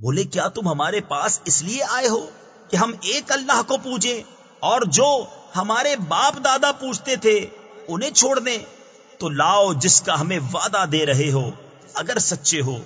بولے، کیا تم ہمارے پاس اس لیے آئے ہو کہ ہم ایک اللہ کو پوجیں اور جو ہمارے باپ دادا پوچھتے تھے انہیں چھوڑ دیں؟ تو لاؤ جس کا ہمیں وعدہ دے رہے ہو، اگر سچے ہو۔